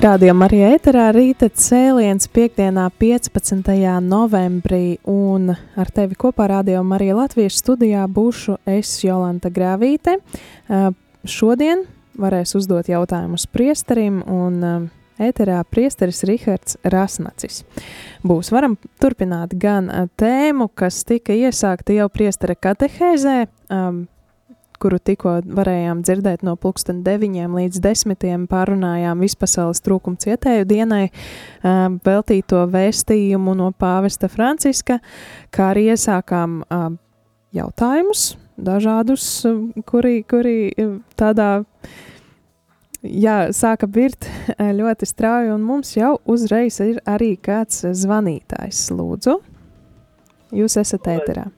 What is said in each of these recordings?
Rādījumā arī ēterā rīta cēliens piekdienā 15. novembrī, un ar tevi kopā rādījumā arī Latvijas studijā būšu es Jolanta Grāvīte. Šodien varēs uzdot jautājumus priesterim, un ēterā priesteris Rihards Rasnacis. Būs varam turpināt gan tēmu, kas tika iesākta jau priestera katehēzē, kuru tikko varējām dzirdēt no pulksten 9 līdz 10. pārunājām vispasaules trūkumu cietēju dienai veltīto vēstījumu no pāvesta Franciska, kā arī iesākām jautājumus, dažādus, kuri, kuri tādā jā, sāka birt ļoti strauji, un mums jau uzreiz ir arī kāds zvanītājs. Lūdzu, jūs esat ēterā.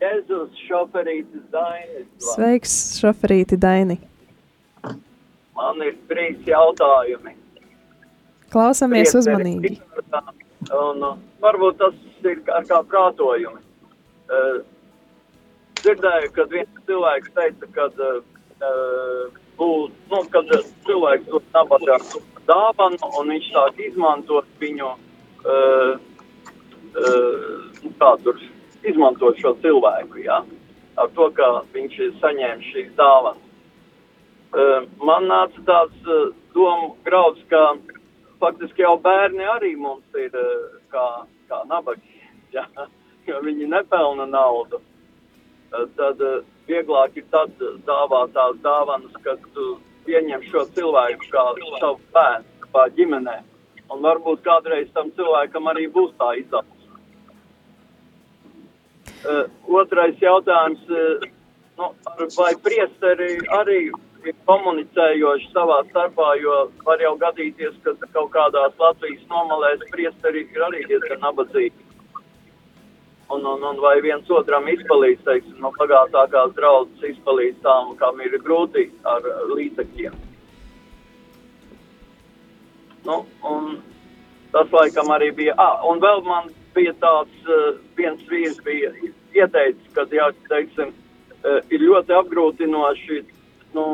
Jēzus šoferītis Dainis. Sveiks, šoferīti Daini. Man ir trīs jautājumi. Klausamies uzmanīgi. Un, varbūt tas ir kā, kā prātojumi. Uh, dzirdēju, kad viens cilvēks teica, kad, uh, būt, nu, kad cilvēks dod nabagā dāvanu un viņš sāk izmantot viņu, uh, uh, kā tur izmantot šo cilvēku, ja? ar to, ka viņš ir saņēmis šīs dāvanas. Uh, man nāca tāds uh, domu grauds, ka faktiski jau bērni arī mums ir uh, kā, kā nabagi, ja? jo viņi nepelna naudu. Tad vieglāk ir tad dāvāt tās dāvanas, kad tu pieņem šo cilvēku kā savu bērnu, kā ģimenē. Un varbūt kādreiz tam cilvēkam arī būs tā izaugsme. Uh, otrais jautājums, uh, nu, vai priesteri arī ir komunicējoši savā starpā, jo var jau gadīties, ka kaut kādās Latvijas nomalēs priesteri ir arī diezgan nabadzīgi. Un, un, un vai viens otram izpalīdz, teiksim, no pagātākās draudzes izpalīdz tām, kam ir grūti ar līdzekļiem. Nu, un tas laikam arī bija, ah, un vēl man bija tāds, uh, viens vīrs bija ieteicis, ka, jā, teiksim, uh, ir ļoti apgrūtinoši, nu,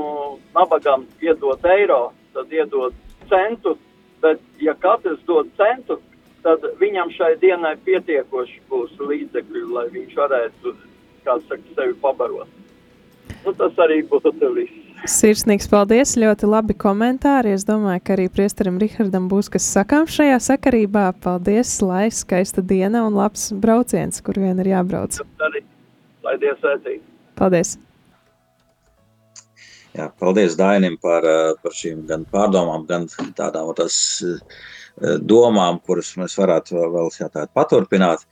nabagam iedot eiro, tad iedot centu, bet ja katrs dod centu, tad viņam šai dienai pietiekoši būs līdzekļi, lai viņš varētu, kā saka, sevi pabarot. Nu, tas arī būtu viss. Sirsnīgs paldies, ļoti labi komentāri. Es domāju, ka arī priesterim Rihardam būs kas sakām šajā sakarībā. Paldies, lai skaista diena un labs brauciens, kur vien ir jābrauc. Lai Dievs sveicīgi. Paldies! Jā, paldies Dainim par, par šīm gan pārdomām, gan tādām tas domām, kuras mēs varētu vēl jā, paturpināt.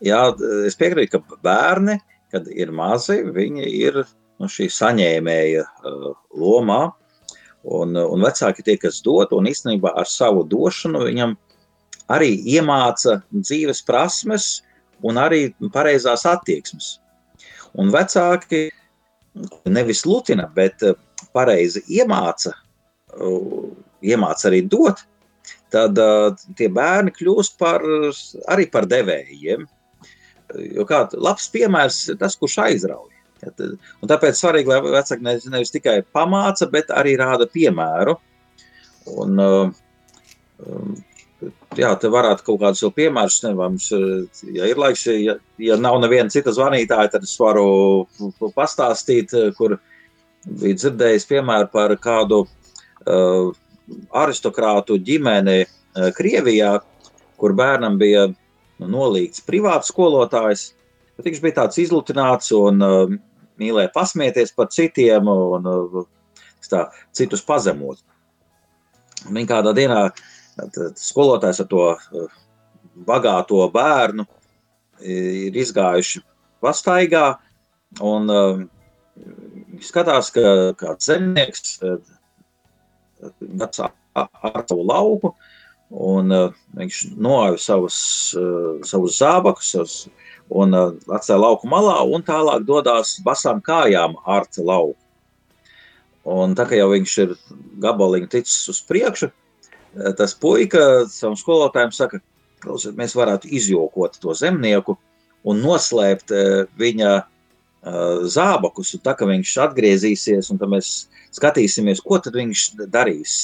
Jā, es piekrītu, ka bērni, kad ir mazi, viņi ir nu, šī saņēmēja uh, lomā. Un, un vecāki tie, kas dod, un īstenībā ar savu došanu viņam arī iemāca dzīves prasmes un arī pareizās attieksmes. Un vecāki nevis lutina, bet uh, pareizi iemāca, uh, iemāca arī dot, tad uh, tie bērni kļūst par, arī par devējiem. Jo kā labs piemērs ir tas, kurš aizrauj. Un tāpēc svarīgi, lai vecāki nevis, nevis tikai pamāca, bet arī rāda piemēru. Un, um, jā, te varētu kaut kādus vēl piemērus, nevams, ja ir laiks, ja, ja nav neviena cita zvanītāja, tad es varu pastāstīt, kur bija dzirdējis piemēru par kādu uh, aristokrātu ģimeni uh, Krievijā, kur bērnam bija nu, nolīgts privāts skolotājs, bet viņš bija tāds izlutināts un uh, mīlēja pasmieties par citiem un uh, tā, citus pazemot. Viņa kādā dienā skolotājs ar to uh, bagāto bērnu ir izgājuši pastaigā un uh, skatās, ka kāds zemnieks uh, ar savu lauku un uh, viņš noāja savus, uh, savus zābakus savus, un uh, atstāja lauku malā un tālāk dodās basām kājām ar lauku. Un tā kā jau viņš ir gabaliņu ticis uz priekšu, eh, tas puika savam skolotājiem saka, klausiet, mēs varētu izjokot to zemnieku un noslēpt eh, viņa uh, zābakus. Un tā kā viņš atgriezīsies, un tad mēs skatīsimies, ko tad viņš darīs.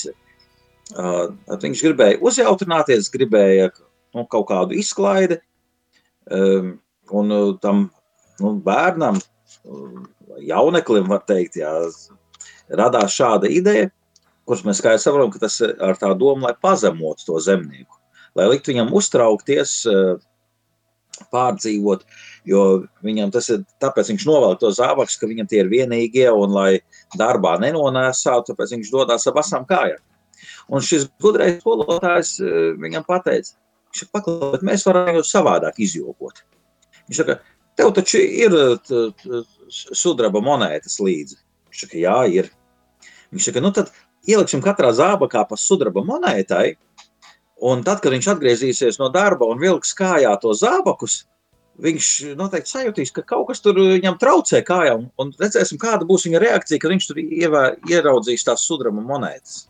Uh, viņš gribēja uzjautrināties, gribēja nu, kaut kādu izklaidi, um, un tam nu, bērnam, jauneklim, var teikt, jā, radās šāda ideja, kuras mēs skaidri saprotam, ka tas ir ar tā domu, lai pazemotu to zemnieku, lai liktu viņam uztraukties, eh, pārdzīvot, jo viņam tas ir, tāpēc viņš novelk to zābakus, ka viņam tie ir vienīgie, un lai darbā nenonēsātu, tāpēc viņš dodās ar basām kājām. Un šis gudrais skolotājs viņam pateica, paklausīt, mēs varam jūs savādāk izjokot. Viņš saka, tev taču ir sudraba monētas līdzi. Viņš saka, jā, ir. Viņš saka, nu tad ieliksim katrā zābakā pa sudraba monētai, un tad, kad viņš atgriezīsies no darba un vilks kājā to zābakus, viņš noteikti sajutīs, ka kaut kas tur viņam traucē kājā, un, un redzēsim, kāda būs viņa reakcija, kad viņš tur ievē, ieraudzīs tās sudraba monētas.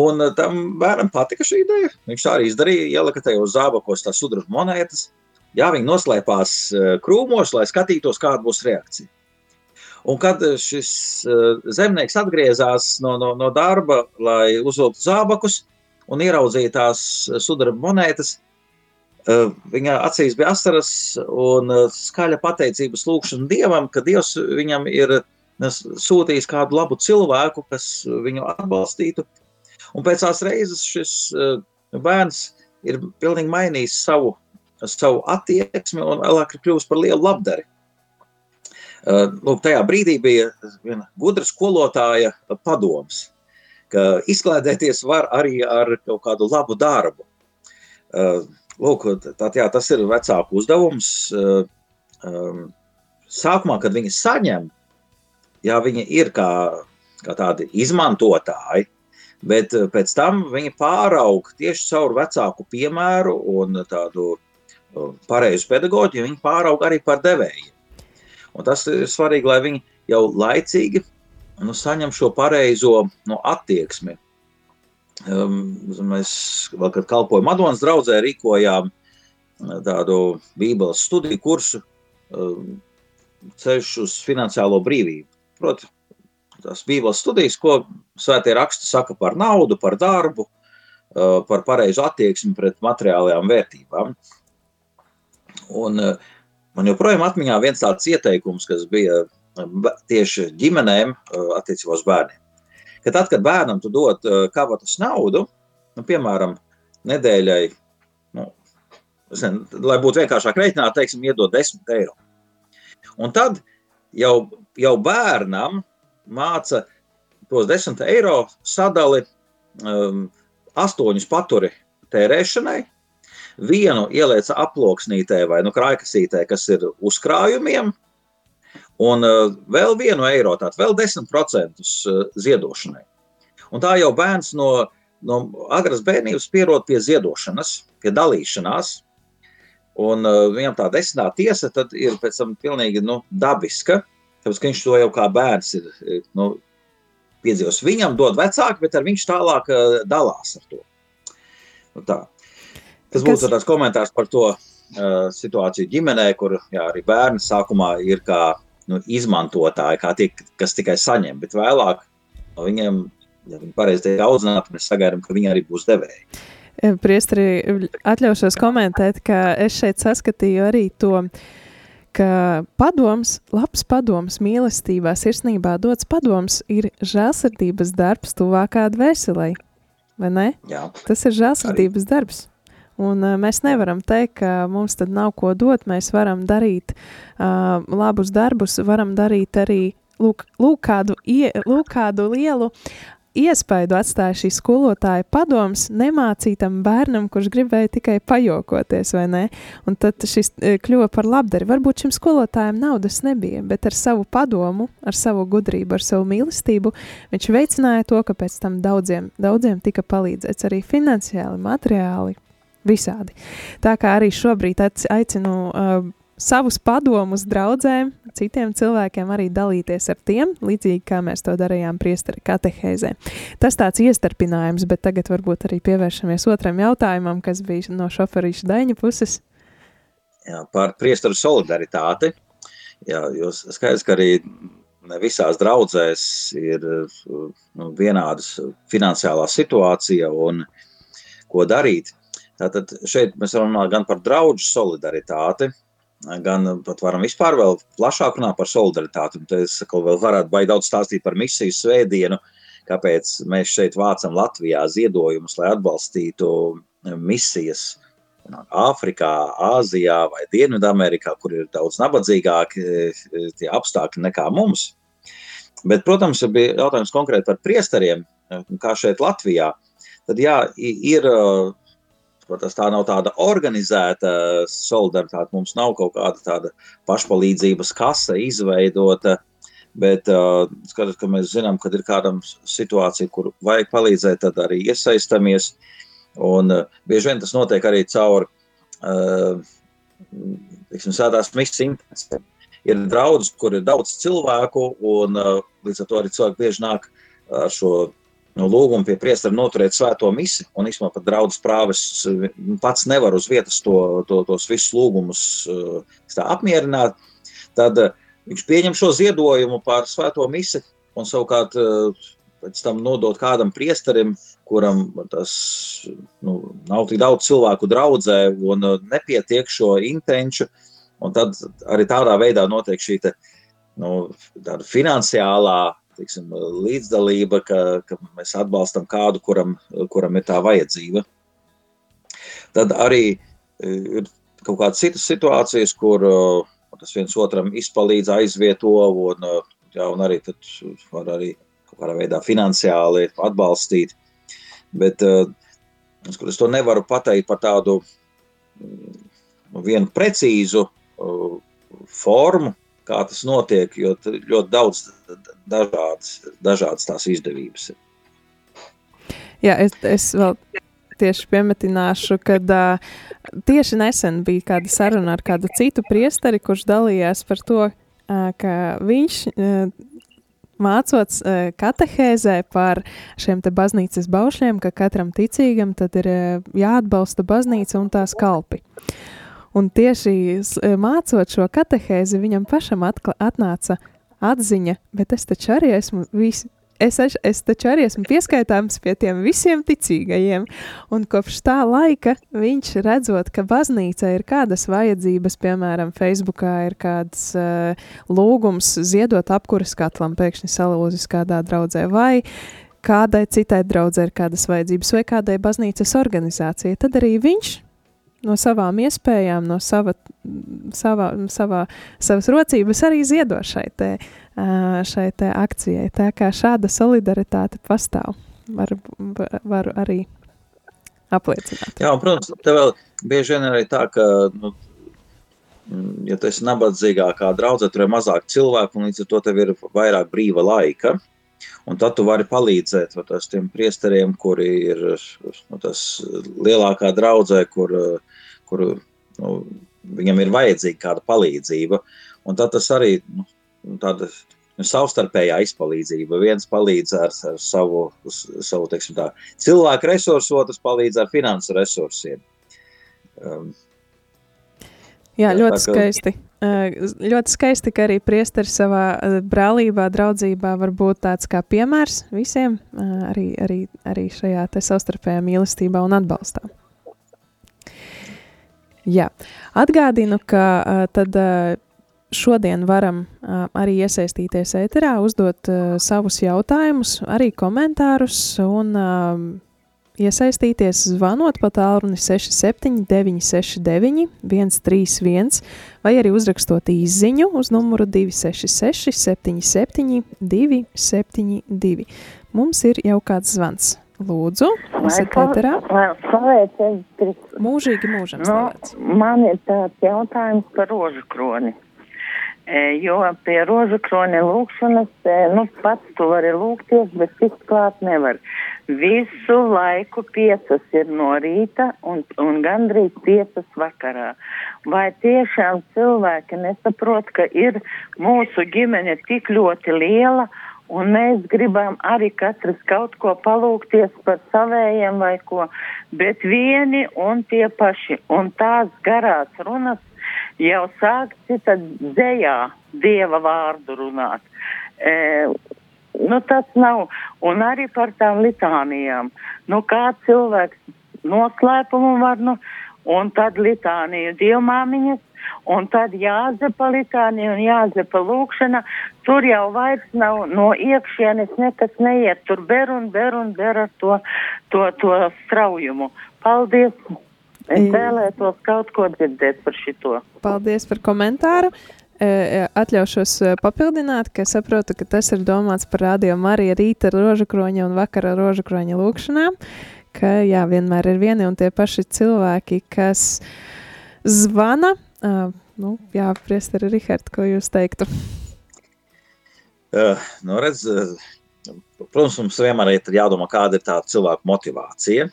Un tam bērnam patika šī ideja. Viņš tā arī izdarīja, ielika tajos zābakos tās sudraba monētas. Jā, viņi noslēpās eh, krūmos, lai skatītos, kāda būs reakcija. Un kad šis uh, zemnieks atgriezās no, no, no darba, lai uzvilktu zābakus un ieraudzīja tās sudraba monētas, viņa acīs bija asaras un skaļa pateicības lūgšana Dievam, ka Dievs viņam ir sūtījis kādu labu cilvēku, kas viņu atbalstītu. Un pēc tās reizes šis bērns ir pilnīgi mainījis savu, savu attieksmi un vēlāk ir kļuvis par lielu labdari. Eh, lūk, tajā brīdī bija viena gudra skolotāja padoms, ka izklaidēties var arī ar kaut kādu labu darbu. Eh, lūk, tā, jā, tas ir vecāku uzdevums. Eh, sākumā, kad viņi saņem, jā, viņi ir kā, kā tādi izmantotāji, bet pēc tam viņi pāraug tieši caur vecāku piemēru un tādu pareizu pedagoģiju, viņi pāraug arī par devējiem. Un tas ir svarīgi, lai viņi jau laicīgi nu, saņem šo pareizo nu, attieksmi. Um, mēs vēl, kad kalpojam Madonas draudzē, rīkojām uh, tādu bībeles studiju kursu um, ceļš uz finansiālo brīvību. Proti, tās bībeles studijas, ko svētie raksti saka par naudu, par darbu, uh, par pareizu attieksmi pret materiālajām vērtībām. Un, uh, Man joprojām atmiņā viens tāds ieteikums, kas bija tieši ģimenēm attiecībā uz bērniem. Ka tad, kad bērnam tu dod kavatas naudu, nu, piemēram, nedēļai, nu, zin, lai būtu vienkāršāk reiķināt, teiksim, iedod 10 eiro. Un tad jau, jau bērnam māca tos 10 eiro sadali um, astoņus paturi tērēšanai, vienu ielieca aploksnītē vai nu, krājkasītē, kas ir uzkrājumiem, un uh, vēl vienu eiro, tātad vēl 10% uh, ziedošanai. Un tā jau bērns no, no agras bērnības pierod pie ziedošanas, pie dalīšanās. Un uh, viņam tā desmitā tiesa ir pēc tam pilnīgi nu, dabiska, tāpēc, ka viņš to jau kā bērns ir nu, piedzīvos. Viņam dod vecāki, bet viņš tālāk dalās ar to. Nu, tā. Tas būtu Kas... tāds komentārs par to uh, situāciju ģimenē, kur jā, arī bērni sākumā ir kā nu, izmantotāji, kā tie, kas tikai saņem, bet vēlāk no viņiem, ja viņi pareizi tiek audzināti, mēs sagaidām, ka viņi arī būs devēji. E, Priestri, atļaušos komentēt, ka es šeit saskatīju arī to, ka padoms, labs padoms mīlestībā, sirsnībā dots padoms ir žēlsirdības darbs tuvākā dvēselē, vai ne? Jā. Tas ir žēlsirdības darbs. Un uh, mēs nevaram teikt, ka mums tad nav ko dot. Mēs varam darīt uh, labus darbus, varam darīt arī lūk, lūk, kādu, ie, lūk kādu lielu iespaidu atstāja šī skolotāja padoms nemācītam bērnam, kurš gribēja tikai pajokoties, vai ne? Un tad šis e, kļuva par labdari. Varbūt šim skolotājam naudas nebija, bet ar savu padomu, ar savu gudrību, ar savu mīlestību viņš veicināja to, ka pēc tam daudziem, daudziem tika palīdzēts arī finansiāli, materiāli, visādi. Tā kā arī šobrīd aicinu uh, savus padomus draudzēm, citiem cilvēkiem arī dalīties ar tiem, līdzīgi kā mēs to darījām priesteri katehēzē. Tas tāds iestarpinājums, bet tagad varbūt arī pievēršamies otram jautājumam, kas bija no šoferīša Daņa puses. Jā, par priesteru solidaritāti. Jā, jūs skaidrs, ka arī ne visās draudzēs ir nu, vienādas finansiālā situācija un ko darīt. Tātad šeit mēs runājam gan par draugu solidaritāti, gan pat varam vispār vēl plašāk runāt par solidaritāti. Un te es saku, vēl varētu baigi daudz stāstīt par misiju svētdienu, kāpēc mēs šeit vācam Latvijā ziedojumus, lai atbalstītu misijas Āfrikā, Āzijā vai Dienvidamerikā, kur ir daudz nabadzīgāki tie apstākļi nekā mums. Bet, protams, bija jautājums konkrēti par priesteriem, kā šeit Latvijā. Tad jā, ir Tas tā nav tāda organizēta solidaritāte. Mums nav kaut kāda tāda pašpalīdzības kasa izveidota. Bet uh, skatot, ka mēs zinām, kad ir kāda situācija, kur vajag palīdzēt, tad arī iesaistamies. Un uh, bieži vien tas notiek arī caur uh, misijas intensīviem. Ir draudz, kur ir daudz cilvēku, un līdz ar to arī cilvēki bieži nāk ar šo no lūguma pie priestera noturēt svēto misi, un īstenībā pat draudzes prāves nu, pats nevar uz vietas to, to, tos visus lūgumus tā, apmierināt, tad uh, viņš pieņem šo ziedojumu par svēto misi un savukārt pēc tam nodot kādam priesterim, kuram tas nu, nav tik daudz cilvēku draudzē un nepietiek šo intenču, un tad arī tādā veidā notiek šī te, nu, finansiālā teiksim, līdzdalība, ka, ka mēs atbalstam kādu, kuram, kuram ir tā vajadzība. Tad arī e, ir kaut kādas citas situācijas, kur e, tas viens otram izpalīdz, aizvieto, un, e, jā, un arī var arī kaut kādā veidā finansiāli atbalstīt. Bet es to nevaru pateikt par tādu nu, vienu precīzu formu, kā tas notiek, jo ļoti daudz dažādas, dažādas tās izdevības ir. Jā, es, es vēl tieši piemetināšu, ka uh, tieši nesen bija kāda saruna ar kādu citu priesteri, kurš dalījās par to, uh, ka viņš uh, mācot uh, katehēzē par šiem te baznīcas baušļiem, ka katram ticīgam tad ir uh, jāatbalsta baznīca un tās kalpi. Un tieši mācot šo katehēzi, viņam pašam atkla, atnāca atziņa, bet es taču arī esmu visi. Es, es, es taču arī esmu pieskaitāms pie tiem visiem ticīgajiem, un kopš tā laika viņš redzot, ka baznīca ir kādas vajadzības, piemēram, Facebookā ir kāds uh, lūgums ziedot apkuras katlam, pēkšņi salūzis kādā draudzē, vai kādai citai draudzē ir kādas vajadzības, vai kādai baznīcas organizācijai, tad arī viņš no savām iespējām, no sava, savā, savā, savas rocības arī ziedo šai, te, šai te akcijai. Tā kā šāda solidaritāte pastāv, var, var arī apliecināt. Jā, un, protams, te vēl bieži vien arī tā, ka, nu, ja tu esi nabadzīgākā draudzē, tur ir mazāk cilvēku, un līdz ar to tev ir vairāk brīva laika. Un tad tu vari palīdzēt tas, tiem priesteriem, kuri ir nu, lielākā draudzē, kur, kur nu, viņam ir vajadzīga kāda palīdzība. Un tad tas arī nu, tāda nu, savstarpējā izpalīdzība. Viens palīdz ar, ar savu, savu teiksim, tā, cilvēku resursu, otrs palīdz ar finansu resursiem. Um, Jā, ļoti tā, ka... skaisti. Ļoti skaisti, ka arī priesteris savā brālībā, draudzībā var būt tāds kā piemērs visiem, arī, arī, arī šajā savstarpējā mīlestībā un atbalstā. Jā, atgādinu, ka tad šodien varam arī iesaistīties ēterā, uzdot savus jautājumus, arī komentārus un iesaistīties zvanot pa tālruni 67 969 131 vai arī uzrakstot īziņu uz numuru 266 77 272. Mums ir jau kāds zvans. Lūdzu, esat ēterā? Mūžīgi mūžam nu, slavēts. man ir tāds jautājums par rožu kroni. E, jo pie rožu kroni lūkšanas, e, nu, pats tu vari lūgties, bet tikt klāt nevar. Visu laiku piecas ir no rīta un, un gandrīz piecas vakarā. Vai tiešām cilvēki nesaprot, ka ir mūsu ģimene tik ļoti liela un mēs gribam arī katrs kaut ko palūgties par savējiem vai ko, bet vieni un tie paši. Un tās garās runas jau sāk cita dzējā dieva vārdu runāt. E, nu, tas nav. Un arī par tām litānijām. Nu, kā cilvēks noslēpumu var, nu, un tad litāniju dievmāmiņas Un tad jāzepa litānija un jāzepa lūkšana. Tur jau vairs nav no iekšienes nekas neiet. Tur ber un ber un ber ar to, to, to straujumu. Paldies! Es vēlētos kaut ko dzirdēt par šito. Paldies par komentāru. E, Atļaušos e, papildināt, ka saprotu, ka tas ir domāts par radio Mariju rīta rožakroņa un vakara rožakroņa lūkšanām, ka jā, vienmēr ir vieni un tie paši cilvēki, kas zvana Uh, nu, jā, Priesteri, Rihard, ko jūs teiktu? Uh, nu, redz, uh, protams, mums vienmēr ir jādomā, kāda ir tā cilvēku motivācija.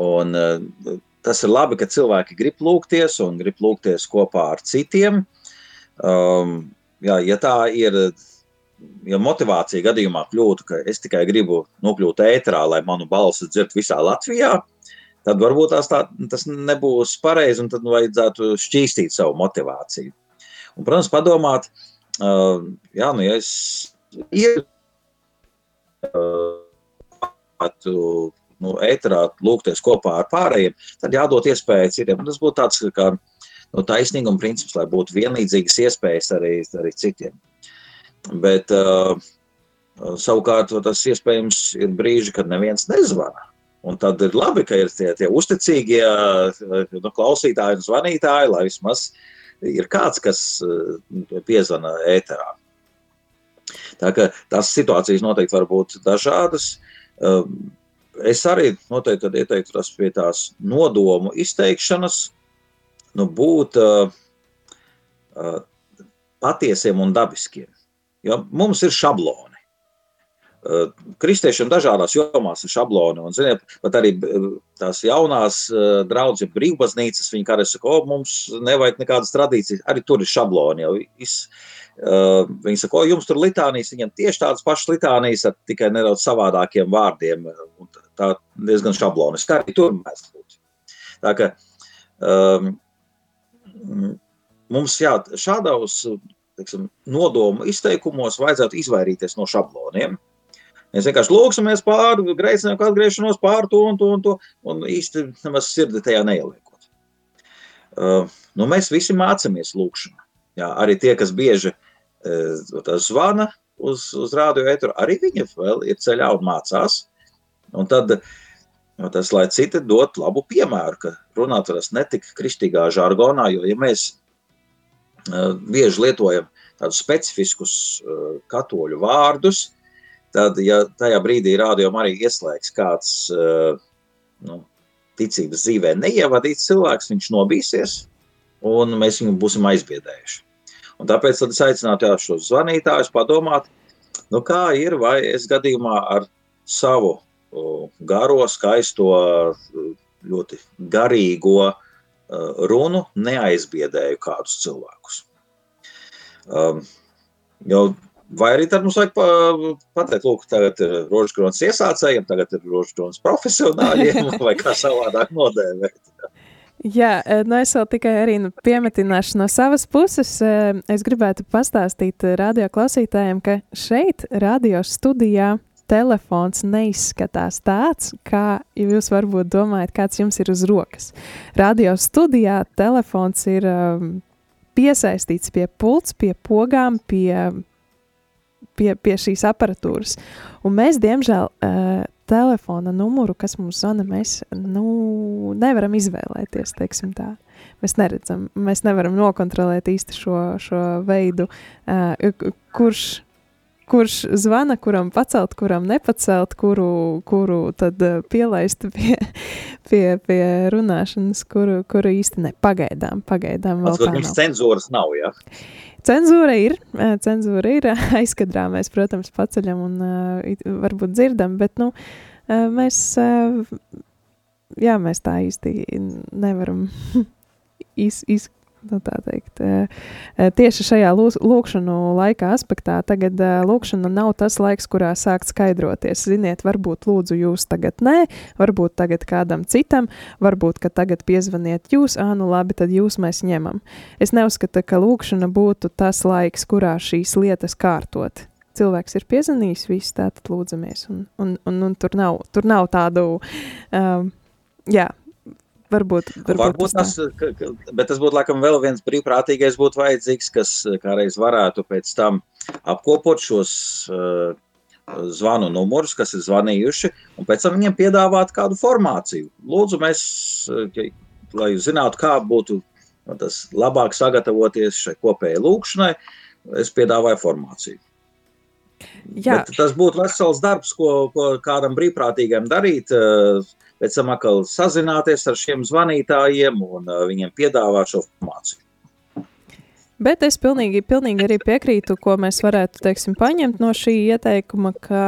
Un, uh, tas ir labi, ka cilvēki grib lūgties un grib lūgties kopā ar citiem. Um, jā, ja tā ir, ja motivācija gadījumā kļūtu, ka es tikai gribu nokļūt ēterā, lai manu balsi dzird visā Latvijā, tad varbūt tās tā, tas nebūs pareizi, un tad vajadzētu šķīstīt savu motivāciju. Un, protams, padomāt, uh, jā, nu, ja es ir uh, nu, ēterā lūgties kopā ar pārējiem, tad jādod iespēja citiem. Tas būtu tāds kā nu, taisnīguma princips, lai būtu vienlīdzīgas iespējas arī, arī citiem. Bet uh, savukārt tas iespējams ir brīži, kad neviens nezvana. Un tad ir labi, ka ir tie, tie uzticīgie nu, klausītāji un zvanītāji, lai vismaz ir kāds, kas eh, piezvana ēterā. Tā kā tās situācijas noteikti var būt dažādas. Eh, es arī noteikti ieteiktu tas pie tās nodomu izteikšanas, nu, būt uh, patiesiem un dabiskiem. Jo mums ir šabloni. Eh, kristiešiem dažādās jomās ir šabloni. Un, ziniet, pat arī eh, tās jaunās eh, draudzes, brīvbaznīcas, viņi kādreiz saka, o, mums nevajag nekādas tradīcijas, arī tur ir šabloni. Jau, is, viņi saka, o, jums tur litānijas, viņam tieši tādas pašas litānijas, ar tikai nedaudz savādākiem vārdiem. Tā diezgan šabloniski arī tur mēs būt. Tā ka um, mums jā, šādos teiksim, nodomu izteikumos vajadzētu izvairīties no šabloniem. Mēs vienkārši lūksimies pāri, grēcinām atgriešanos pāri to un to un to, un īsti nemaz sirdi tajā neieliekot. Uh, nu, mēs visi mācāmies lūkšanu. Jā, arī tie, kas bieži uh, zvana uz, uz rādio etru, arī viņi vēl ir ceļā un mācās. Un tad nu, tas, lai citi dot labu piemēru, ka runāt varas ne tik kristīgā žargonā, jo, ja mēs bieži lietojam tādus specifiskus uh, katoļu vārdus, tad, ja tajā brīdī rādījumā arī ieslēgs kāds uh, nu, ticības dzīvē neievadīts cilvēks, viņš nobīsies, un mēs viņu būsim aizbiedējuši. Un tāpēc es aicinātu šos zvanītājus padomāt, nu kā ir, vai es gadījumā ar savu garo, skaisto, ļoti garīgo runu neaizbiedēju kādus cilvēkus. Um, jo Vai arī tad mums vajag pateikt, lūk, tagad ir rožkrons iesācējiem, tagad ir rožkrons profesionāļiem, vai kā savādāk nodēvēt. Jā, e, nu es vēl tikai arī nu, piemetināšu no savas puses. E, es gribētu pastāstīt radio klausītājiem, ka šeit, radio studijā, telefons neizskatās tāds, kā jūs varbūt domājat, kāds jums ir uz rokas. Radio studijā telefons ir um, piesaistīts pie pults, pie pogām, pie pie, pie šīs aparatūras. Un mēs, diemžēl, uh, telefona numuru, kas mums zvana, mēs nu, nevaram izvēlēties. Mēs neredzam, mēs nevaram nokontrolēt īsti šo, šo veidu, uh, kurš kurš zvana, kuram pacelt, kuram nepacelt, kuru, kuru tad pielaist pie, pie, pie runāšanas, kuru, kuru īsti ne. Pagaidām, pagaidām. Pats, kur mums cenzūras nav, jā? Ja? Cenzūra ir, cenzūra ir, aizkadrā mēs, protams, paceļam un uh, varbūt dzirdam, bet, nu, mēs, jā, mēs tā īsti nevaram iz, iz, nu, tā teikt, tieši šajā lūkšanu laikā aspektā tagad lūkšana nav tas laiks, kurā sākt skaidroties. Ziniet, varbūt lūdzu jūs tagad nē, varbūt tagad kādam citam, varbūt, ka tagad piezvaniet jūs, ā, nu labi, tad jūs mēs ņemam. Es neuzskatu, ka lūkšana būtu tas laiks, kurā šīs lietas kārtot cilvēks ir piezvanījis, viss tātad lūdzamies. Un, un, un, un tur, nav, tur nav tādu, um, jā, Varbūt, varbūt, varbūt tas, ka, bet tas būtu laikam vēl viens brīvprātīgais būtu vajadzīgs, kas kādreiz varētu pēc tam apkopot šos uh, zvanu numurus, kas ir zvanījuši, un pēc tam viņiem piedāvāt kādu formāciju. Lūdzu, mēs, lai zinātu, kā būtu tas labāk sagatavoties šai kopējai lūkšanai, es piedāvāju formāciju. Jā. Bet tas būtu vesels darbs, ko, ko kādam brīvprātīgam darīt. Uh, pēc tam atkal sazināties ar šiem zvanītājiem un uh, viņiem piedāvāt šo informāciju. Bet es pilnīgi, pilnīgi arī piekrītu, ko mēs varētu teiksim, paņemt no šī ieteikuma, ka,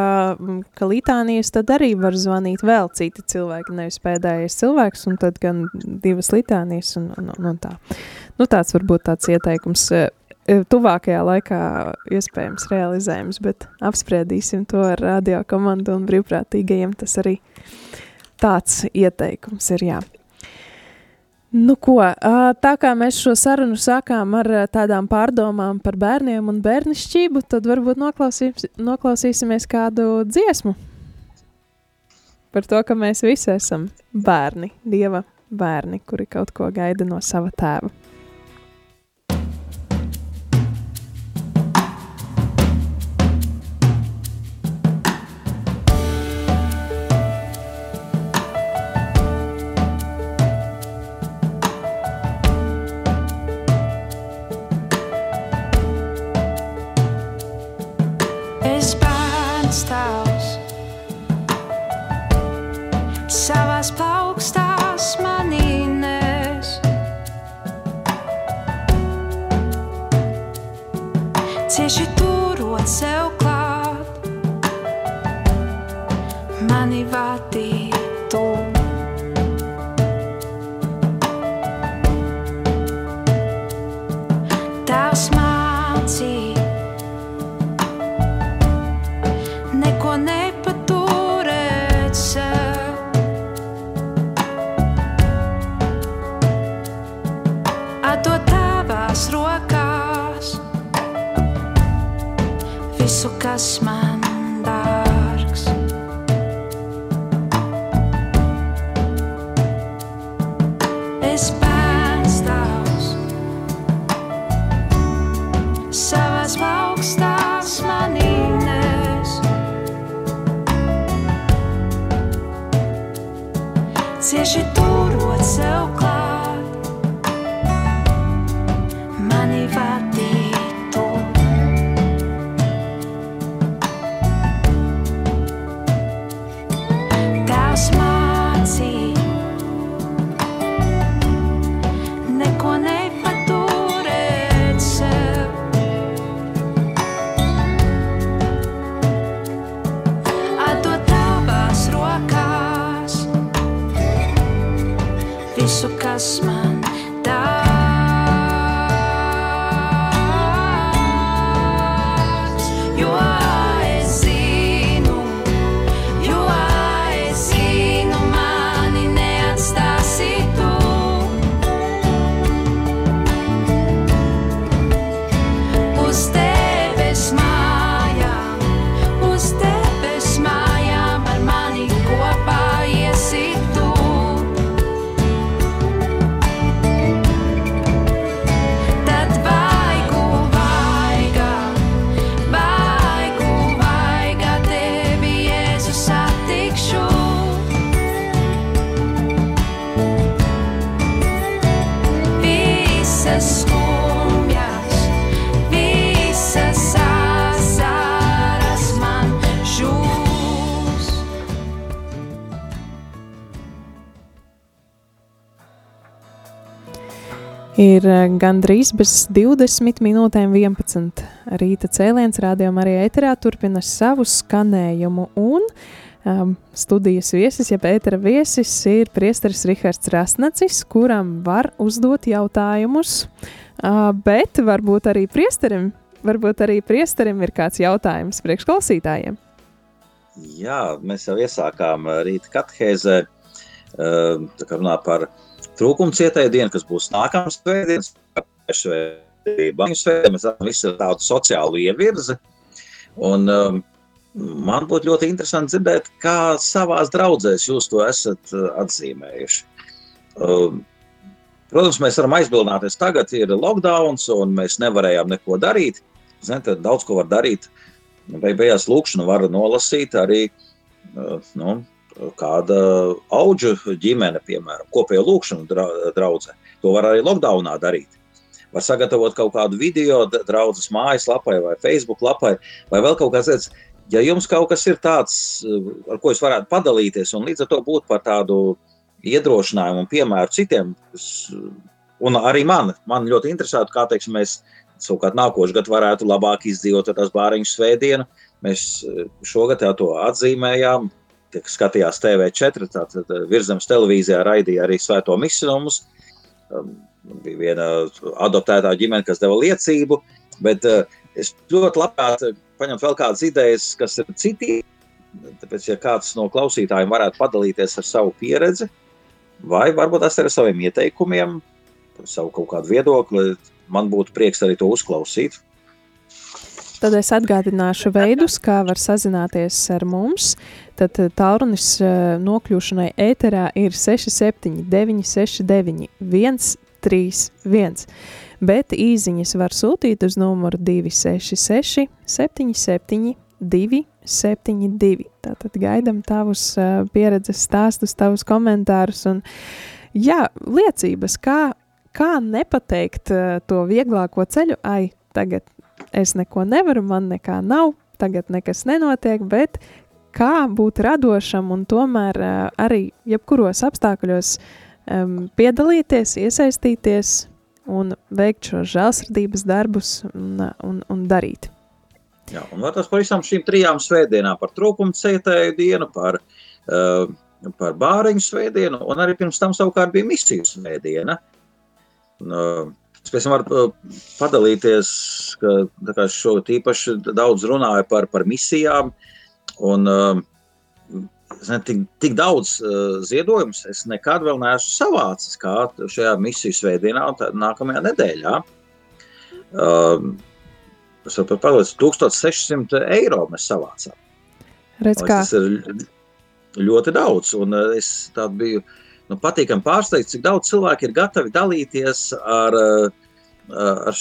ka litānijas tad arī var zvanīt vēl citi cilvēki, nevis pēdējais cilvēks, un tad gan divas litānijas un, un, un, tā. Nu, tāds varbūt tāds ieteikums e, tuvākajā laikā iespējams realizējums, bet apspriedīsim to ar radio komandu un brīvprātīgajiem tas arī tāds ieteikums ir. Jā. Nu, ko, tā kā mēs šo sarunu sākām ar tādām pārdomām par bērniem un bērnišķību, tad varbūt noklausīs, noklausīsimies kādu dziesmu par to, ka mēs visi esam bērni, dieva bērni, kuri kaut ko gaida no sava tēva. mani vadītu. Tās mācī, neko nepaturēt sev. Atdot tavās rokās visu, kas Isso casma. Ir eh, gandrīz bez 20 minūtēm 11. Rīta cēliens rādījumā arī ēterā turpina savu skanējumu un um, studijas viesis, ja ētera viesis ir priesteris Rihards Rasnacis, kuram var uzdot jautājumus, uh, bet varbūt arī priesterim, varbūt arī priesterim ir kāds jautājums priekšklausītājiem. Jā, mēs jau iesākām rīta katehēzē, uh, tā kā runā par uh, trūkuma cietēju dienu, kas būs nākamās svētdienas, Baņu svētdien, mēs redzam visu tādu sociālu ievirzi. Un, um, man būtu ļoti interesanti dzirdēt, kā savās draudzēs jūs to esat uh, atzīmējuši. Um, protams, mēs varam aizbildināties, tagad ir lockdown, un mēs nevarējām neko darīt. Zin, daudz ko var darīt. Beigās lūkšanu var nolasīt arī uh, nu, kāda auga ģimene, piemēram, kopējo lūkšanu draudzē. To var arī lockdownā darīt. Var sagatavot kaut kādu video draudzes mājaslapai vai Facebook lapai, vai vēl kaut kāds cits. Ja jums kaut kas ir tāds, ar ko jūs varētu padalīties, un līdz ar to būt par tādu iedrošinājumu un piemēru citiem, un arī man, man ļoti interesētu, kā teiksim, mēs savukārt nākošais gads varētu labāk izdzīvot ar tās bāriņu svētdienu. Mēs šogad to atzīmējām, kas skatījās TV4, tātad eh, virzemes televīzijā raidīja arī svēto misinumus. Um, bija viena adoptētā ģimene, kas deva liecību, bet uh, es ļoti labprāt paņemtu vēl kādas idejas, kas ir citi. Tāpēc, ja kāds no klausītājiem varētu padalīties ar savu pieredzi, vai varbūt tas ir ar saviem ieteikumiem, savu kaut kādu viedokli, man būtu prieks arī to uzklausīt. Tad es atgādināšu veidus, kā var sazināties ar mums. Tad eh, tālrunis eh, nokļūšanai ēterā ir 679, 69, 131. Bet īsiņas var sūtīt uz numuru 266, 77, 272. Tātad gaidām tavus uh, pieredzes stāstus, tavus komentārus un jā, liecības, kā, kā nepateikt to vieglāko ceļu, ai, tagad es neko nevaru, man nekā nav, tagad nekas nenotiek, bet kā būt radošam un tomēr uh, arī jebkuros apstākļos um, piedalīties, iesaistīties un veikt šos žēlsirdības darbus un, un, un darīt. Jā, un tas par visām šīm trijām svētdienām, par trūkumu cietēju dienu, par, uh, par bāriņu svētdienu, un arī pirms tam savukārt bija misiju svētdiena. Un, uh, Es pēc tam varu uh, padalīties, ka šogad īpaši daudz runāju par, par misijām. Un, uh, ne, tik, tik daudz uh, ziedojumus es nekad vēl neesmu savācis, kā šajā misiju svētdienā nākamajā nedēļā. Es varu pateikt, 1600 eiro mēs savācām. Redz. Tas ir ļoti daudz, un es tādu biju uh, nu, patīkami pārsteigts, cik daudz cilvēku ir gatavi dalīties ar, eh, ar,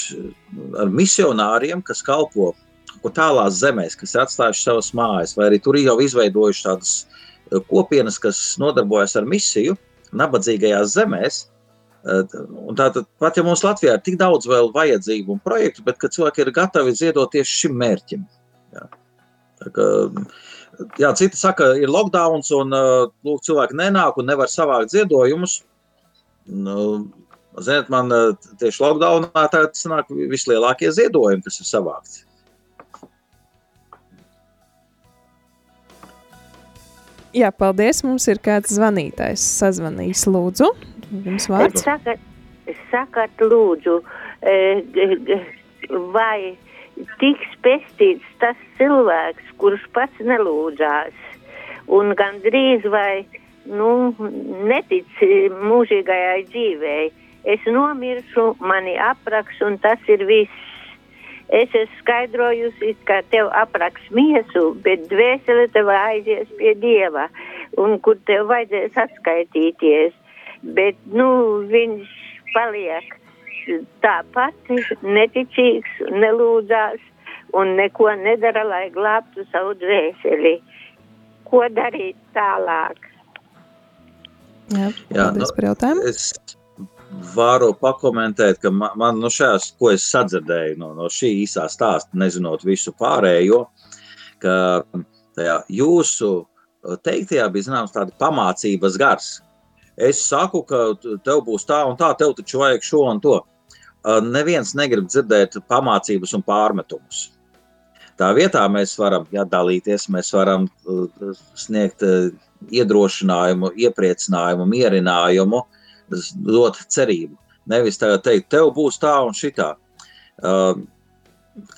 ar misionāriem, kas kalpo kur tālās zemēs, kas ir atstājuši savas mājas, vai arī tur jau izveidojuši tādas eh, kopienas, kas nodarbojas ar misiju nabadzīgajās zemēs. Eh, un tātad, pat ja mums Latvijā ir tik daudz vēl vajadzību un projektu, bet cilvēki ir gatavi ziedot tieši šim mērķim. Jā. Tā kā, jā, citi saka, ir lockdown, un lūk, cilvēki nenāk un nevar savākt ziedojumus. Nu, ziniet, man tieši lockdownā tagad sanāk vislielākie ziedojumi, kas ir savākti. Jā, paldies. Mums ir kāds zvanītājs. Sazvanījis, lūdzu. Jums vārds. Sakat, sakat lūdzu, vai tiks pestīts tas cilvēks, kurš pats nelūdzās, un gandrīz vai nu, netic mūžīgajai dzīvei. Es nomiršu, mani apraks, un tas ir viss. Es esmu skaidrojusi, ka tev apraks miesu, bet dvēsele tev aizies pie dieva, un kur tev vajadzēs atskaitīties. Bet, nu, viņš paliek tāpat neticīgs, nelūdzās un neko nedara, lai glābtu savu dvēseli. Ko darīt tālāk? Jā, Jā nu, par jautājumu. Es varu pakomentēt, ka man, man nu šajās, ko es sadzirdēju no, no šī īsā stāsta, nezinot visu pārējo, ka tajā jūsu teiktajā bija zināms tāda pamācības gars, es saku, ka tev būs tā un tā, tev taču vajag šo un to. Neviens negrib dzirdēt pamācības un pārmetumus. Tā vietā mēs varam ja, dalīties, mēs varam sniegt iedrošinājumu, iepriecinājumu, mierinājumu, dot cerību. Nevis teikt, tev būs tā un šitā.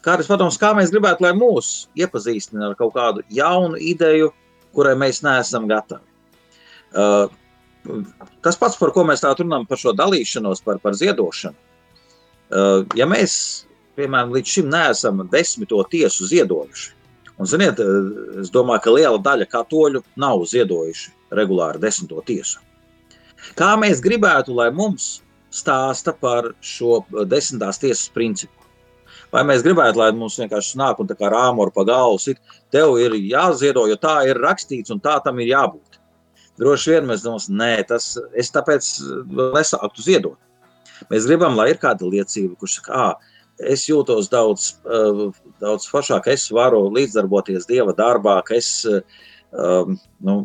Kādas padomas, kā mēs gribētu, lai mūs iepazīstina ar kaut kādu jaunu ideju, kurai mēs neesam gatavi. Tas pats, par ko mēs tādā runājam, par šo dalīšanos, par, par ziedošanu. Ja mēs, piemēram, līdz šim neesam desmito tiesu ziedojuši, un, ziniet, es domāju, ka liela daļa katoļu nav ziedojuši regulāri desmito tiesu. Kā mēs gribētu, lai mums stāsta par šo desmitās tiesas principu? Vai mēs gribētu, lai mums vienkārši nāk un tā kā rāmuru pa galvu sit, tev ir jāziedo, jo tā ir rakstīts un tā tam ir jābūt. Droši vien mēs domājam, nē, tas es tāpēc nesāktu ziedot. Mēs gribam, lai ir kāda liecība, kurš saka, ah, es jūtos daudz, daudz foršāk, es varu līdzdarboties Dieva darbā, ka es um, nu,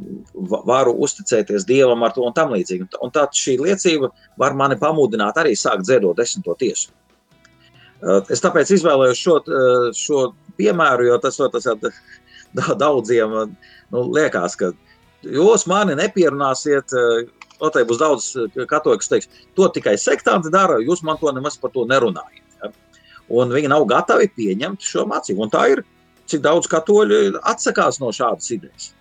varu uzticēties Dievam ar to un tam līdzīgi. Un tā šī liecība var mani pamudināt arī sākt dziedot desmito tiesu. Es tāpēc izvēlējos šo, šo piemēru, jo tas, tas daudziem nu, liekas, ka jūs mani nepierunāsiet. Noteikti būs daudz katoļu, kas teiks, to tikai sektanti dara, jūs man to nemaz par to nerunājat. Ja? Un viņi nav gatavi pieņemt šo mācību. Un tā ir, cik daudz katoļu atsakās no šādas idejas.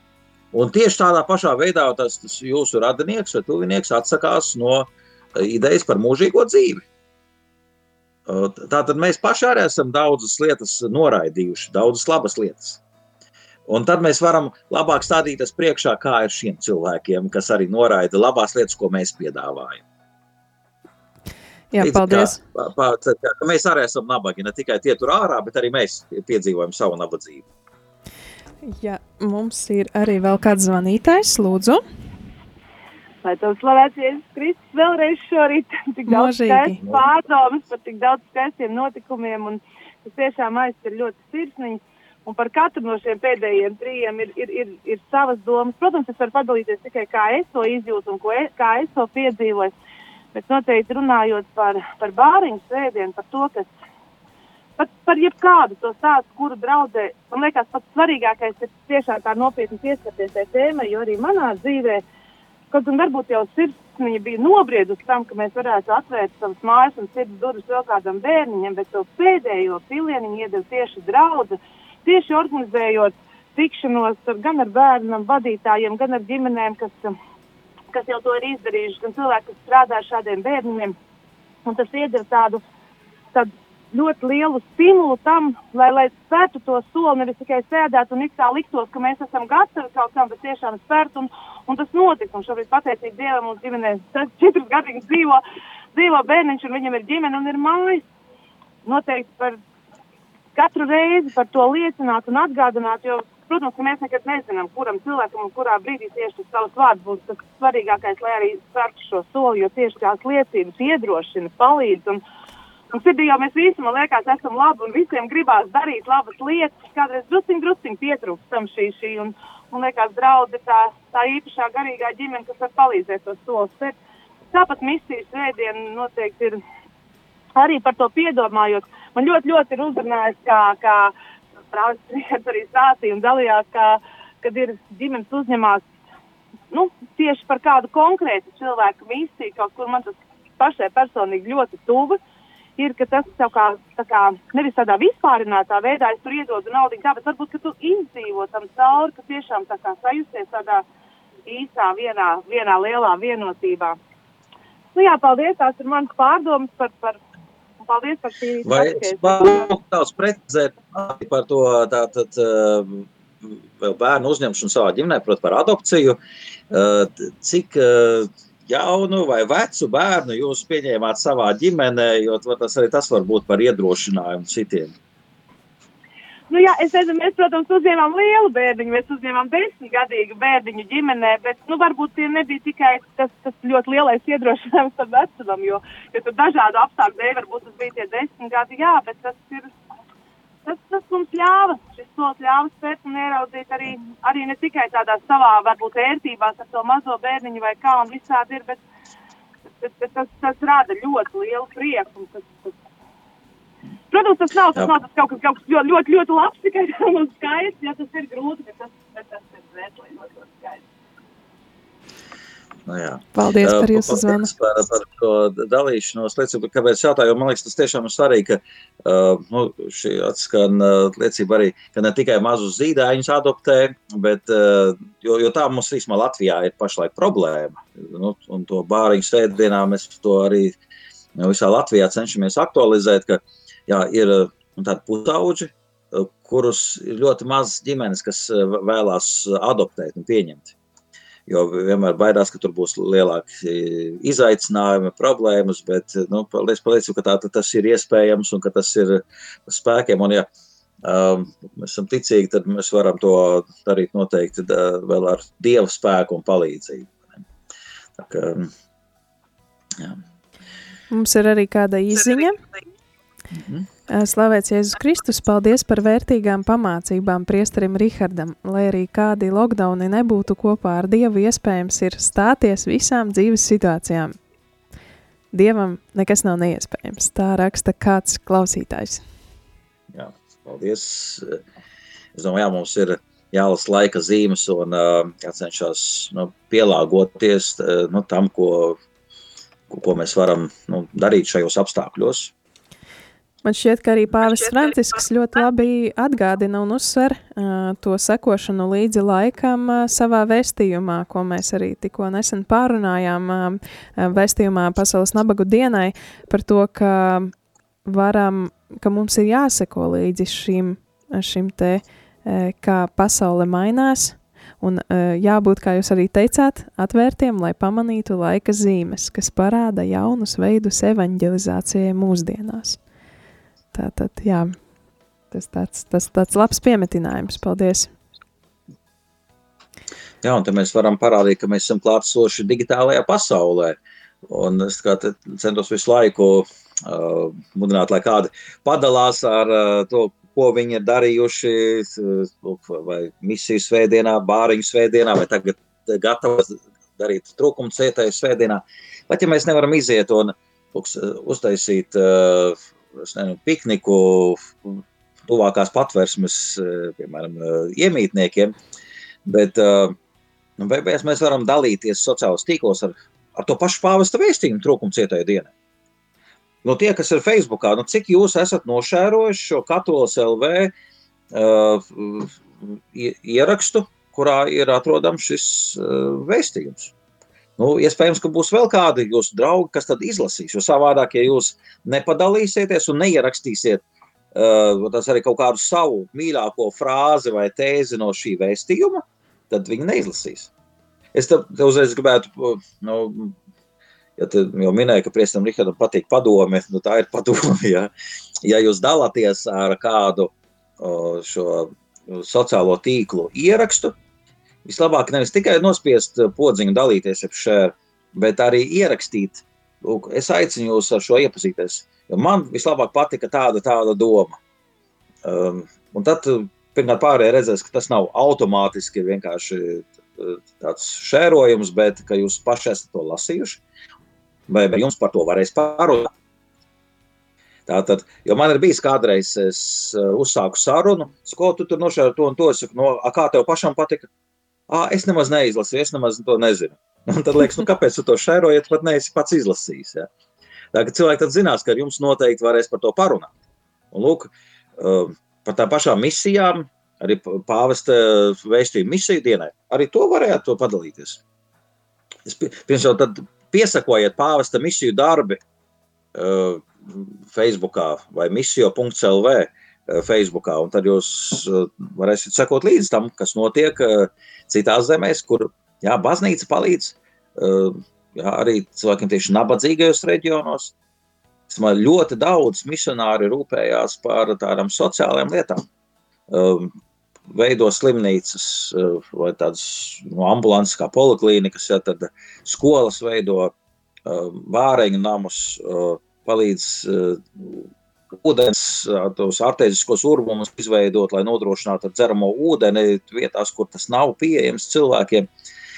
Un tieši tādā pašā veidā tas, tas jūsu radinieks vai tuvinieks atsakās no idejas par mūžīgo dzīvi. Tātad mēs paši arī esam daudzas lietas noraidījuši, daudzas labas lietas. Un tad mēs varam labāk stādīties priekšā, kā ir šiem cilvēkiem, kas arī noraida labās lietas, ko mēs piedāvājam. Jā, Līdz paldies. Kā, kā, ka mēs arī esam nabagi, ne tikai tie tur ārā, bet arī mēs piedzīvojam savu nabadzību. Ja mums ir arī vēl kāds zvanītājs, lūdzu. Lai to slavēts Jēzus Kristus vēlreiz šorīt, tik daudz skaistu pārdomas par tik daudz skaistiem notikumiem, un tas tiešām aizskar ļoti sirsniņi. Un par katru no šiem pēdējiem trījiem ir, ir, ir, ir savas domas. Protams, es varu padalīties tikai kā es to izjūtu un es, kā es to piedzīvoju. Bet noteikti runājot par, par bāriņu svētdienu, par to, kas pat par jebkādu to stāstu, kuru draudē, man liekas, pats svarīgākais ir tiešām tā nopietni pieskarties tai tēmai, jo arī manā dzīvē Kaut gan varbūt jau sirdsniņa bija nobriedusi tam, ka mēs varētu atvērt savas mājas un sirds durvis vēl kādam bērniņam, bet to pēdējo pilieniņu iedeva tieši draudze, tieši organizējot tikšanos gan ar bērnam, vadītājiem, gan ar ģimenēm, kas, kas jau to ir izdarījuši, gan cilvēki, kas strādā ar šādiem bērniņiem. Un tas iedeva tādu, tādu ļoti lielu stimulu tam, lai, lai spērtu to soli, nevis tikai sēdētu un it kā liktos, ka mēs esam gatavi kaut kam, bet tiešām spērt, un, un tas notika. Un šobrīd pateicīgi Dievam mums ģimenē četrus gadīgus dzīvo, dzīvo bērniņš, un viņam ir ģimene un ir mājas. Noteikti par katru reizi par to liecināt un atgādināt, jo, protams, mēs nekad nezinām, kuram cilvēkam un kurā brīdī tieši tas savs vārds būs tas svarīgākais, lai arī spērtu šo soli, jo tieši tās liecības iedrošina, palīdz. Un, Un sirdī jau mēs visi, man liekas, esam labi un visiem gribās darīt labas lietas. Kādreiz drusciņ, drusciņ pietrūkstam šī, šī un, un liekas, draudzi tā, tā īpašā garīgā ģimene, kas var palīdzēt tos solis. Bet tāpat misijas svētdiena noteikti ir arī par to piedomājot. Man ļoti, ļoti ir uzrunājis, kā, kā Prāvis arī stāstīja un dalījās, kā, kad ir ģimenes uzņemās nu, tieši par kādu konkrētu cilvēku misiju, kaut kur man tas pašai personīgi ļoti tuvu. Ir, tas kā, tā kā nevis tādā vispārinātā veidā, es tur iedodu naudu, tā, bet varbūt, tu izdzīvo tam cauri, ka tiešām tā kā sajusties tādā īsā vienā, vienā lielā vienotībā. Nu jā, paldies, tās ir manas pārdomas par, par paldies par šī. Varu tās precizēt par to tātad vēl bērnu uzņemšanu savā ģimenē, proti par adopciju, cik jaunu vai vecu bērnu jūs pieņēmāt savā ģimenē, jo tas arī tas var būt par iedrošinājumu citiem. Nu, jā, es nezinu, mēs, protams, uzņēmām lielu bērniņu, mēs uzņēmām desmitgadīgu bērniņu ģimenē, bet, nu, varbūt tie nebija tikai tas, tas ļoti lielais iedrošinājums tam vecumam, jo, jo tur dažādu apstākļu dēļ varbūt tas bija tie desmit gadi, jā, bet tas ir, tas, tas mums ļāva, šis solis ļāva spēt un ieraudzīt arī, arī ne tikai tādā savā, varbūt, ērtībās ar to mazo bērniņu vai kā un visādi ir, bet, bet, bet tas, tas rada ļoti lielu prieku. Tas, tas, Protams, tas nav, tas nav tas kaut kas, kaut kas ļoti, ļoti, ļoti labs, tikai un skaists, ja tas ir grūti, bet tas, bet tas ir vērtīgi ļoti, ļoti skaists. Nu, jā. Paldies par jūsu zvanu. Par, par to dalīšanos, liecību, kāpēc jautāju, man liekas, tas tiešām ir svarīgi, ka uh, nu, šī atskan uh, liecība arī, ka ne tikai mazus zīdaiņus adoptē, bet, uh, jo, jo tā mums vismā Latvijā ir pašlaik problēma. Nu, un to bāriņu svētdienā mēs to arī nu, visā Latvijā cenšamies aktualizēt, ka jā, ir tādi pusauģi, kurus ir ļoti maz ģimenes, kas vēlās adoptēt un pieņemt jo vienmēr baidās, ka tur būs lielāki izaicinājumi, problēmas, bet nu, paldies, paldies, ka tā, tas ir iespējams un ka tas ir spēkiem. Un, ja, um, mēs esam ticīgi, tad mēs varam to darīt noteikti da, vēl ar Dieva spēku un palīdzību. Tā kā, jā. Mums ir arī kāda izziņa. Mm -hmm. Slavēts Jēzus Kristus, paldies par vērtīgām pamācībām priesterim Rihardam. Lai arī kādi lockdowni nebūtu kopā ar Dievu, iespējams ir stāties visām dzīves situācijām. Dievam nekas nav neiespējams. Tā raksta kāds klausītājs. Jā, paldies. Es domāju, jā, mums ir jālas laika zīmes un uh, jācenšas nu, pielāgoties uh, nu, tam, ko, ko, ko mēs varam nu, darīt šajos apstākļos. Man šķiet, ka arī Pāvests Francisks ļoti labi atgādina un uzsver uh, to sekošanu līdzi laikam uh, savā vēstījumā, ko mēs arī tikko nesen pārunājām uh, vēstījumā Pasaules nabagu dienai par to, ka varam, ka mums ir jāseko līdzi šim, šim te, uh, kā pasaule mainās, un uh, jābūt, kā jūs arī teicāt, atvērtiem, lai pamanītu laika zīmes, kas parāda jaunus veidus evanģelizācijai mūsdienās. Tātad, jā, tas tāds, tas tāds labs piemetinājums. Paldies! Jā, un tad mēs varam parādīt, ka mēs esam klātsoši digitālajā pasaulē. Un es centos visu laiku uh, mudināt, lai kādi padalās ar uh, to, ko viņi ir darījuši, lūk, vai misiju svētdienā, bāriņu svētdienā, vai tagad gatavs darīt trūkumu cietēju svētdienā. Pat ja mēs nevaram iziet un lūk, uztaisīt uh, nezinu, pikniku tuvākās patversmes, eh, piemēram, eh, iemītniekiem. Bet eh, nu, beigās mēs varam dalīties sociālajos tīklos ar, ar to pašu pāvesta vēstījumu trūkumu cietēju dienu. Nu, tie, kas ir Facebookā, nu, cik jūs esat nošērojuši šo Katolas LV uh, ierakstu, kurā ir atrodams šis uh, vēstījums? Nu, iespējams, ka būs vēl kādi jūsu draugi, kas tad izlasīs. Jo savādāk, ja jūs nepadalīsieties un neierakstīsiet uh, arī kaut kādu savu mīļāko frāzi vai tēzi no šī vēstījuma, tad viņi neizlasīs. Es te, te uzreiz gribētu, nu, ja te jau minēju, ka priestam Rihardam patīk padome, nu tā ir padome, ja, ja jūs dalāties ar kādu uh, šo sociālo tīklu ierakstu, vislabāk nevis tikai nospiest eh, podziņu, dalīties ar šēru, bet arī ierakstīt. Lūk, es aicinu jūs ar šo iepazīties. Man vislabāk patika tāda, tāda doma. Um, un tad eh, pirmkārt pārējie redzēs, ka tas nav automātiski vienkārši eh, tāds šērojums, bet ka jūs paši esat to lasījuši, vai, vai jums par to varēs pārunāt. Tātad, jo man ir bijis kādreiz, es uzsāku sarunu, ko tu tur nošēri to un to. Es saku, no, kā tev pašam patika? Es nemaz neizlasīju, es nemaz to nezinu. Un tad liekas, nu, kāpēc tu to šērojat, pat neesi pats izlasījis. Ja? Tā, cilvēki tad zinās, ka ar jums noteikti varēs par to parunāt. Un, lūk, par tām pašām misijām, arī pāvesta vēstījuma misiju dienai, arī to varētu padalīties. Es pirms jau tad piesakojiet pāvesta misiju darbi uh, Facebookā vai misio.lv. Uh, Facebookā, un tad jūs uh, varēsiet sekot līdzi tam, kas notiek uh, citās zemēs, kur jā, baznīca palīdz jā, arī cilvēkiem tieši nabadzīgajos reģionos. Ļoti daudz misionāri rūpējās par tādām sociālām lietām. Veido slimnīcas vai tādas no ambulances kā poliklīnikas, ja tad skolas veido vāreņu namus, palīdz ūdens, tos artēziskos urbumus izveidot, lai nodrošinātu dzeramo ūdeni vietās, kur tas nav pieejams cilvēkiem.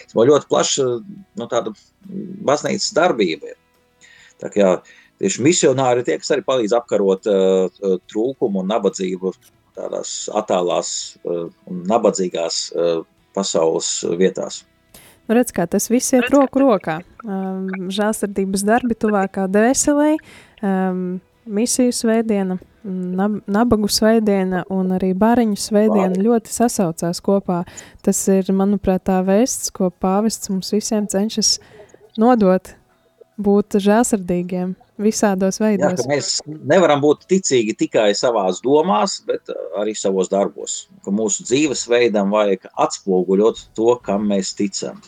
Tas bija ļoti plaša nu, baznīcas darbība. Tā kā tieši misionāri tie, kas arī palīdz apkarot uh, trūkumu un nabadzību tādās attālās uh, un nabadzīgās uh, pasaules vietās. Nu, redz, kā tas viss iet roku rokā. Um, žēlsirdības darbi tuvākā dvēselē, um, misiju svētdiena, nab nabagu svētdiena un arī bāriņu svētdiena ļoti sasaucās kopā. Tas ir, manuprāt, tā vēsts, ko pāvests mums visiem cenšas nodot, būt žēlsirdīgiem visādos veidos. Jā, mēs nevaram būt ticīgi tikai savās domās, bet arī savos darbos. Ka mūsu dzīvesveidam vajag atspoguļot to, kam mēs ticam.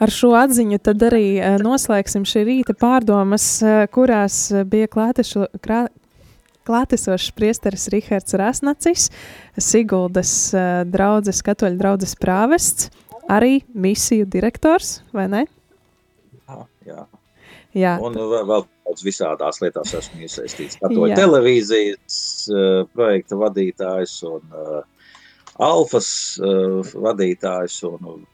Ar šo atziņu tad arī uh, noslēgsim šī rīta pārdomas, uh, kurās bija klātešu, krā, klātesošs priesteris Rihards Rasnacis, Siguldas draudzes, katoļu draudzes prāvests, arī misiju direktors, vai ne? Jā, jā. jā. Un vēl, vēl daudz visādās lietās esmu iesaistīts. Katoļu televīzijas uh, projekta vadītājs un uh, Alfas uh, vadītājs un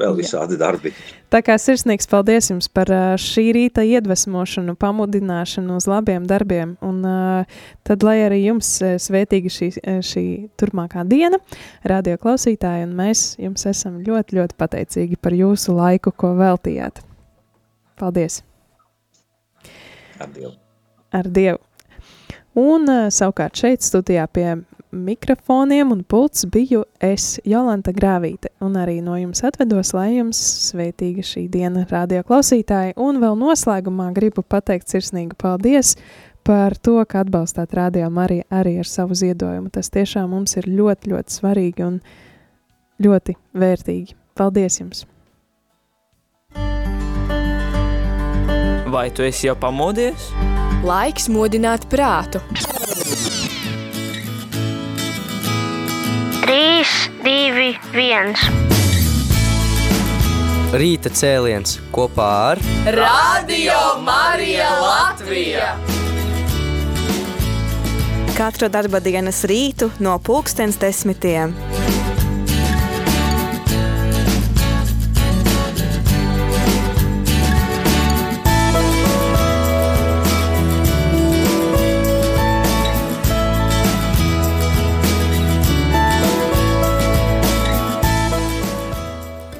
vēl visādi darbi. Tā kā sirsnīgs paldies jums par šī rīta iedvesmošanu, pamudināšanu uz labiem darbiem, un tad, lai arī jums svētīga šī, šī turpmākā diena, radio klausītāji, un mēs jums esam ļoti, ļoti pateicīgi par jūsu laiku, ko veltījāt. Paldies! Ar Dievu! Ar Dievu! Un savukārt šeit studijā pie mikrofoniem un pults biju es, Jolanta Grāvīte, un arī no jums atvedos, lai jums svētīga šī diena radio klausītāji, un vēl noslēgumā gribu pateikt sirsnīgu paldies par to, ka atbalstāt radio arī, arī ar savu ziedojumu. Tas tiešām mums ir ļoti, ļoti svarīgi un ļoti vērtīgi. Paldies jums! Vai tu esi jau pamodies? Laiks modināt prātu! 3, 2, 1. Rīta cēliens kopā ar Radio Marija Latvija. Katru darba dienas rītu no pulkstens desmitiem